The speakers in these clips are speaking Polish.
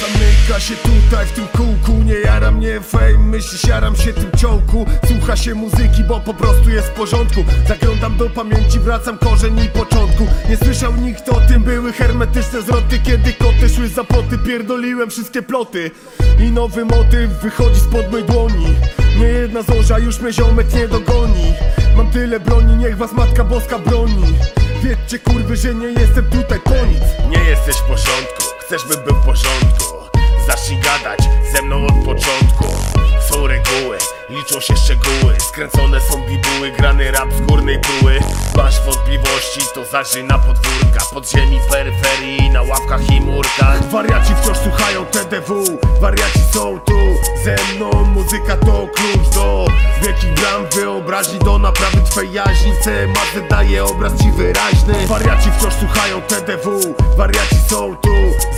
zamyka się tutaj w tym kółku. Nie jara mnie fame, myślisz jaram się tym ciołku. Słucha się muzyki, bo po prostu jest w porządku. Zaglądam do pamięci, wracam korzeń i początku. Nie słyszał nikt o tym, były hermetyczne zwroty. Kiedy koty szły za ploty, pierdoliłem wszystkie ploty. I nowy motyw wychodzi spod mojej dłoni. Nie jedna zorza już mnie ziomek nie dogoni. Mam tyle broni, niech was Matka Boska broni. Wiedzcie kurwy, że nie jestem tutaj po nic. Nie jesteś w porządku, chcesz bym był w porządku. Zacznij gadać ze mną od początku. Są reguły, liczą się szczegóły. Skręcone są bibuły, grany rap z górnej pruły Masz wątpliwości, to zajrzyj na podwórka Podziemi, peryferii, na ławkach i murkach. Wariaci wciąż słuchają TDW Wariaci są tu ze mną. Muzyka to klucz do wielkich bram Wyobraźni. Do naprawy twej jaźni. CMA daje obraz ci wyraźny. Wariaci wciąż słuchają TDW Wariaci są tu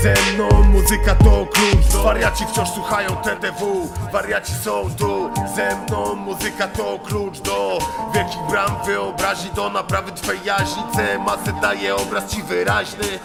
ze mną. Muzyka to klucz. Wariaci wciąż słuchają TDW Wariaci są tu. Ze mną. Muzyka to klucz do wielkich bram Wyobraźni do naprawy twej jaźni. CMA daje obraz ci wyraźny